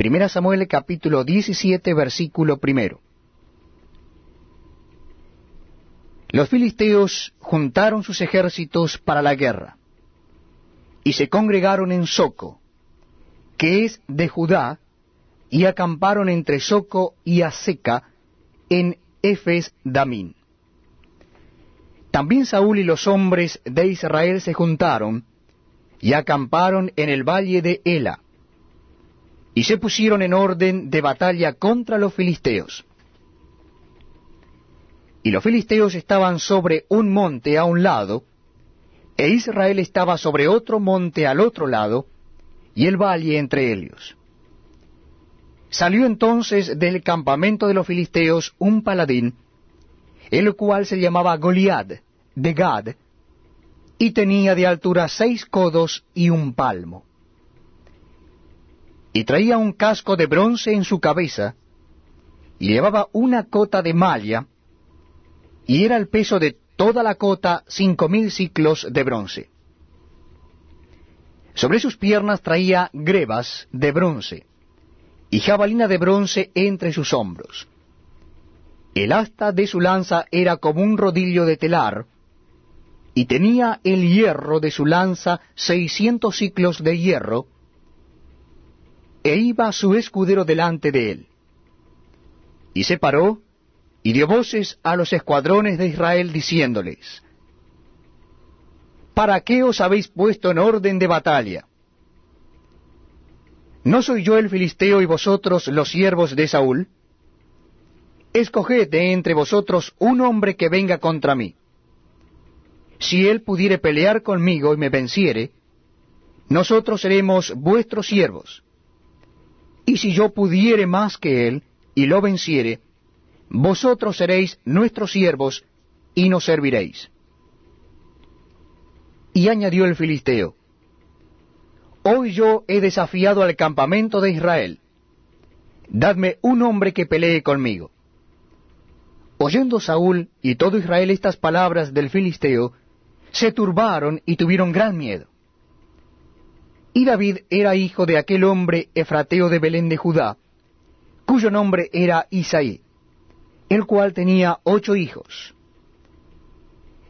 Primera Samuel capítulo 17 versículo primero. Los filisteos juntaron sus ejércitos para la guerra y se congregaron en Soco, que es de Judá, y acamparon entre Soco y Aseca en Efes Damín. También Saúl y los hombres de Israel se juntaron y acamparon en el valle de Ela, y se pusieron en orden de batalla contra los filisteos. Y los filisteos estaban sobre un monte a un lado, e Israel estaba sobre otro monte al otro lado, y el valle entre ellos. Salió entonces del campamento de los filisteos un paladín, el cual se llamaba Goliad, de Gad, y tenía de altura seis codos y un palmo. Y traía un casco de bronce en su cabeza, y llevaba una cota de malla, y era el peso de toda la cota cinco mil ciclos de bronce. Sobre sus piernas traía grebas de bronce, y jabalina de bronce entre sus hombros. El asta de su lanza era como un rodillo de telar, y tenía el hierro de su lanza seiscientos ciclos de hierro, e iba su escudero delante de él. Y se paró, y dio voces a los escuadrones de Israel, diciéndoles, ¿Para qué os habéis puesto en orden de batalla? ¿No soy yo el filisteo y vosotros los siervos de Saúl? Escoged de entre vosotros un hombre que venga contra mí. Si él pudiere pelear conmigo y me venciere, nosotros seremos vuestros siervos. Y si yo pudiere más que él y lo venciere, vosotros seréis nuestros siervos y nos serviréis. Y añadió el filisteo, Hoy yo he desafiado al campamento de Israel. Dadme un hombre que pelee conmigo. Oyendo Saúl y todo Israel estas palabras del filisteo, se turbaron y tuvieron gran miedo. Y David era hijo de aquel hombre efrateo de Belén de Judá, cuyo nombre era Isaí, el cual tenía ocho hijos.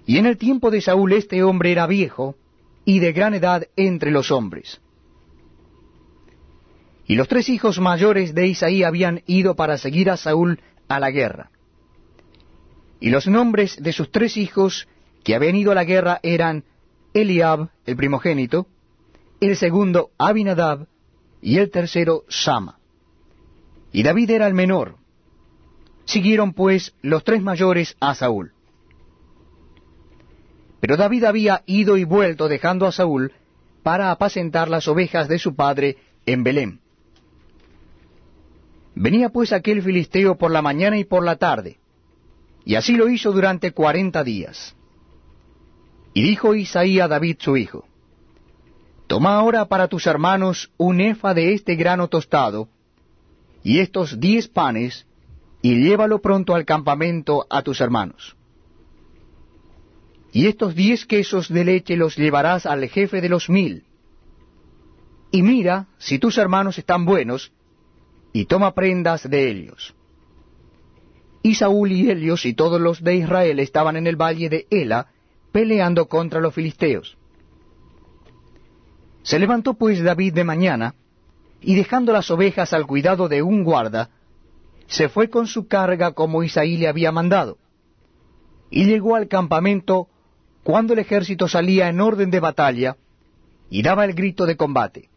Y en el tiempo de Saúl este hombre era viejo y de gran edad entre los hombres. Y los tres hijos mayores de Isaí habían ido para seguir a Saúl a la guerra. Y los nombres de sus tres hijos que habían ido a la guerra eran Eliab, el primogénito, el segundo Abinadab y el tercero Sama. Y David era el menor. Siguieron pues los tres mayores a Saúl. Pero David había ido y vuelto dejando a Saúl para apacentar las ovejas de su padre en Belén. Venía pues aquel filisteo por la mañana y por la tarde, y así lo hizo durante cuarenta días. Y dijo Isaí a David su hijo, Toma ahora para tus hermanos un efa de este grano tostado, y estos diez panes, y llévalo pronto al campamento a tus hermanos. Y estos diez quesos de leche los llevarás al jefe de los mil. Y mira si tus hermanos están buenos, y toma prendas de ellos. Y Saúl y Helios y todos los de Israel estaban en el valle de Ela, peleando contra los filisteos. Se levantó pues David de mañana, y dejando las ovejas al cuidado de un guarda, se fue con su carga como Isaí le había mandado, y llegó al campamento cuando el ejército salía en orden de batalla, y daba el grito de combate.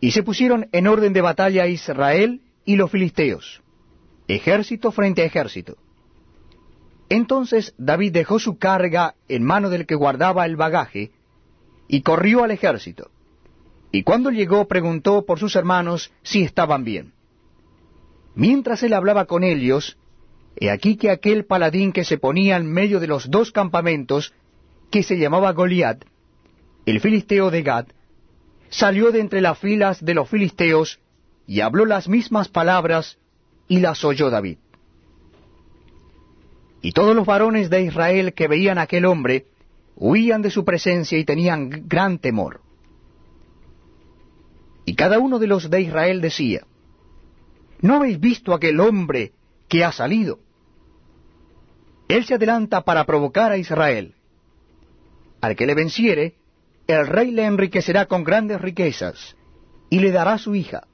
Y se pusieron en orden de batalla Israel y los filisteos, ejército frente a ejército. Entonces David dejó su carga en mano del que guardaba el bagaje, y corrió al ejército. Y cuando llegó preguntó por sus hermanos si estaban bien. Mientras él hablaba con ellos, he aquí que aquel paladín que se ponía en medio de los dos campamentos, que se llamaba Goliat, el filisteo de Gad, salió de entre las filas de los filisteos y habló las mismas palabras y las oyó David. Y todos los varones de Israel que veían a aquel hombre huían de su presencia y tenían gran temor. Y cada uno de los de Israel decía, ¿no habéis visto aquel hombre que ha salido? Él se adelanta para provocar a Israel. Al que le venciere, el rey le enriquecerá con grandes riquezas, y le dará su hija,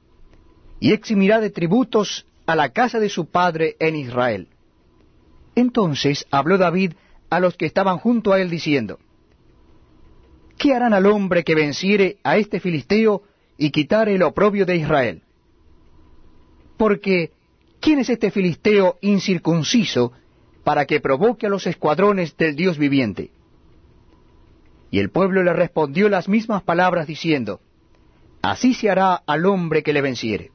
y eximirá de tributos a la casa de su padre en Israel. Entonces habló David a los que estaban junto a él diciendo, ¿Qué harán al hombre que venciere a este filisteo y quitare el oprobio de Israel? Porque, ¿quién es este filisteo incircunciso para que provoque a los escuadrones del Dios viviente? Y el pueblo le respondió las mismas palabras diciendo, Así se hará al hombre que le venciere.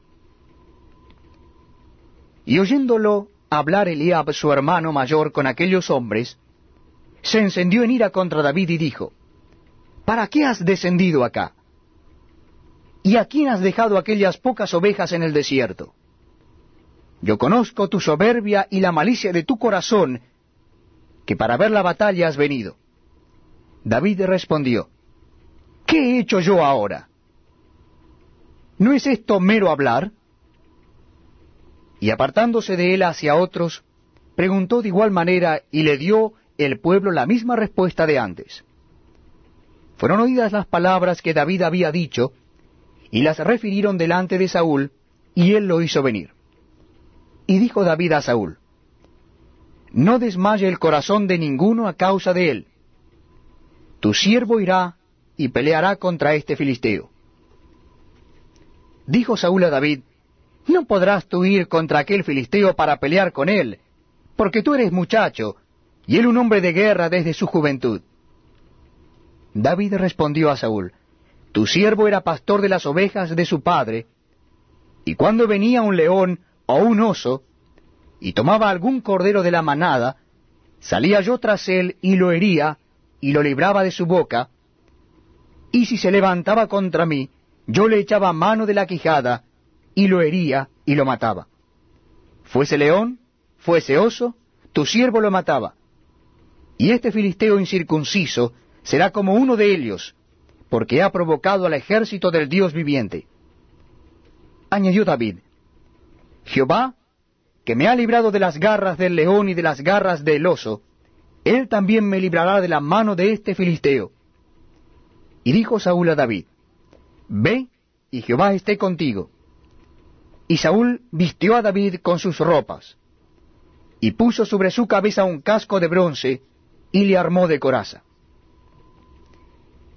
Y oyéndolo hablar Eliab, su hermano mayor, con aquellos hombres, se encendió en ira contra David y dijo, ¿Para qué has descendido acá? ¿Y a quién has dejado aquellas pocas ovejas en el desierto? Yo conozco tu soberbia y la malicia de tu corazón, que para ver la batalla has venido. David respondió, ¿qué he hecho yo ahora? ¿No es esto mero hablar? Y apartándose de él hacia otros, preguntó de igual manera y le dio el pueblo la misma respuesta de antes. Fueron oídas las palabras que David había dicho, y las refirieron delante de Saúl, y él lo hizo venir. Y dijo David a Saúl, No desmaye el corazón de ninguno a causa de él. Tu siervo irá y peleará contra este filisteo. Dijo Saúl a David, No podrás tú ir contra aquel filisteo para pelear con él, porque tú eres muchacho, y él un hombre de guerra desde su juventud. David respondió a Saúl, Tu siervo era pastor de las ovejas de su padre, y cuando venía un león o un oso, y tomaba algún cordero de la manada, salía yo tras él y lo hería, y lo libraba de su boca, y si se levantaba contra mí, yo le echaba mano de la quijada, y lo hería y lo mataba. Fuese león, fuese oso, tu siervo lo mataba. Y este filisteo incircunciso será como uno de ellos, porque ha provocado al ejército del Dios viviente. Añadió David, Jehová, que me ha librado de las garras del león y de las garras del oso, él también me librará de la mano de este filisteo. Y dijo Saúl a David, Ve, y Jehová esté contigo. Y Saúl vistió a David con sus ropas, y puso sobre su cabeza un casco de bronce, y le armó de coraza.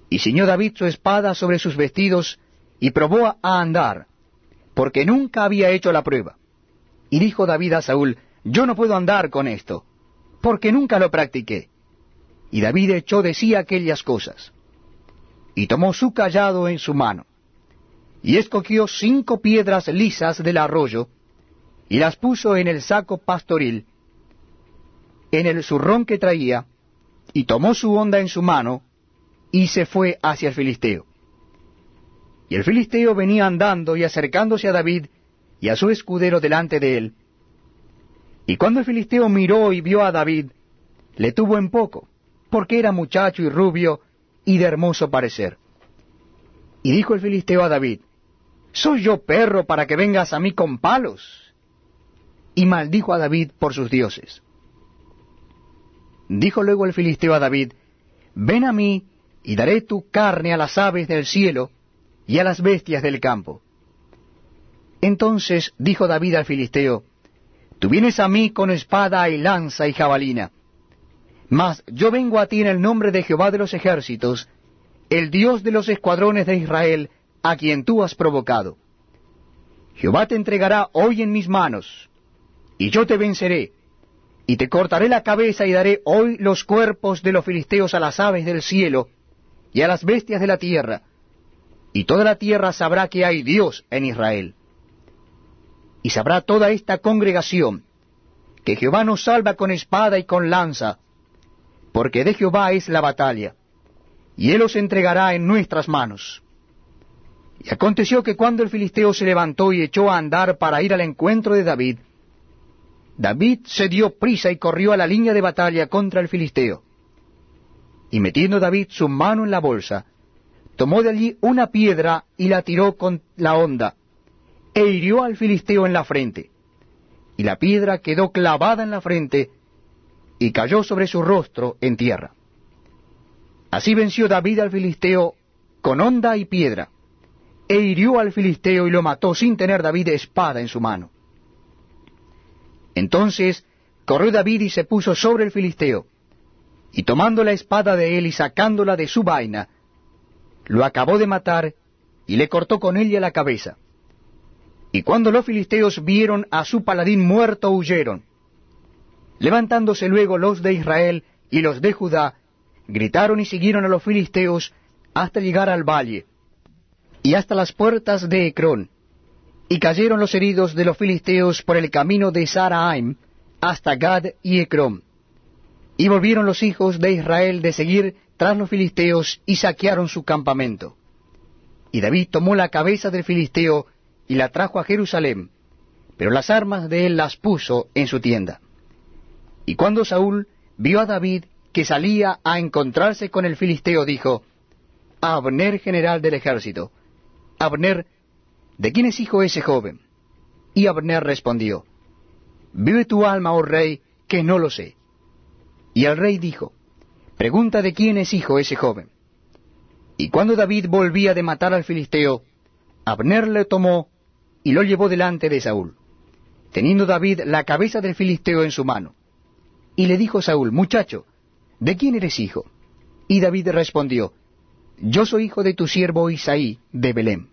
Y ciñó David su espada sobre sus vestidos, y probó a andar, porque nunca había hecho la prueba. Y dijo David a Saúl, Yo no puedo andar con esto, porque nunca lo practiqué. Y David echó de sí aquellas cosas. Y tomó su callado en su mano, y escogió cinco piedras lisas del arroyo, y las puso en el saco pastoril, en el zurrón que traía, y tomó su honda en su mano, y se fue hacia el filisteo. Y el filisteo venía andando y acercándose a David y a su escudero delante de él, y cuando el filisteo miró y vio a David, le tuvo en poco, porque era muchacho y rubio y de hermoso parecer. Y dijo el filisteo a David, ¿Soy yo perro para que vengas a mí con palos? Y maldijo a David por sus dioses. Dijo luego el filisteo a David, Ven a mí, y daré tu carne a las aves del cielo y a las bestias del campo. Entonces dijo David al filisteo, Tú vienes a mí con espada y lanza y jabalina. Mas yo vengo a ti en el nombre de Jehová de los ejércitos, el Dios de los escuadrones de Israel, a quien tú has provocado. Jehová te entregará hoy en mis manos, y yo te venceré, y te cortaré la cabeza y daré hoy los cuerpos de los filisteos a las aves del cielo y a las bestias de la tierra, y toda la tierra sabrá que hay Dios en Israel y sabrá toda esta congregación que Jehová nos salva con espada y con lanza, porque de Jehová es la batalla, y él os entregará en nuestras manos. Y aconteció que cuando el filisteo se levantó y echó a andar para ir al encuentro de David, David se dio prisa y corrió a la línea de batalla contra el filisteo. Y metiendo David su mano en la bolsa, tomó de allí una piedra y la tiró con la honda, e hirió al filisteo en la frente. Y la piedra quedó clavada en la frente, y cayó sobre su rostro en tierra. Así venció David al filisteo con honda y piedra, e hirió al filisteo y lo mató sin tener David espada en su mano. Entonces corrió David y se puso sobre el filisteo, y tomando la espada de él y sacándola de su vaina, lo acabó de matar y le cortó con ella la cabeza. Y cuando los filisteos vieron a su paladín muerto, huyeron. Levantándose luego los de Israel y los de Judá, gritaron y siguieron a los filisteos hasta llegar al valle, y hasta las puertas de Ecrón, y cayeron los heridos de los filisteos por el camino de Saraim hasta Gad y Ecrón. Y volvieron los hijos de Israel de seguir tras los filisteos y saquearon su campamento. Y David tomó la cabeza del filisteo y la trajo a Jerusalén, pero las armas de él las puso en su tienda. Y cuando Saúl vio a David que salía a encontrarse con el filisteo, dijo, Abner, general del ejército, Abner, ¿de quién es hijo ese joven? Y Abner respondió, Vive tu alma, oh rey, que no lo sé. Y el rey dijo, Pregunta de quién es hijo ese joven. Y cuando David volvía de matar al filisteo, Abner le tomó y lo llevó delante de Saúl, teniendo David la cabeza del filisteo en su mano. Y le dijo Saúl, Muchacho, ¿de quién eres hijo? Y David respondió, Yo soy hijo de tu siervo Isaí de Belén.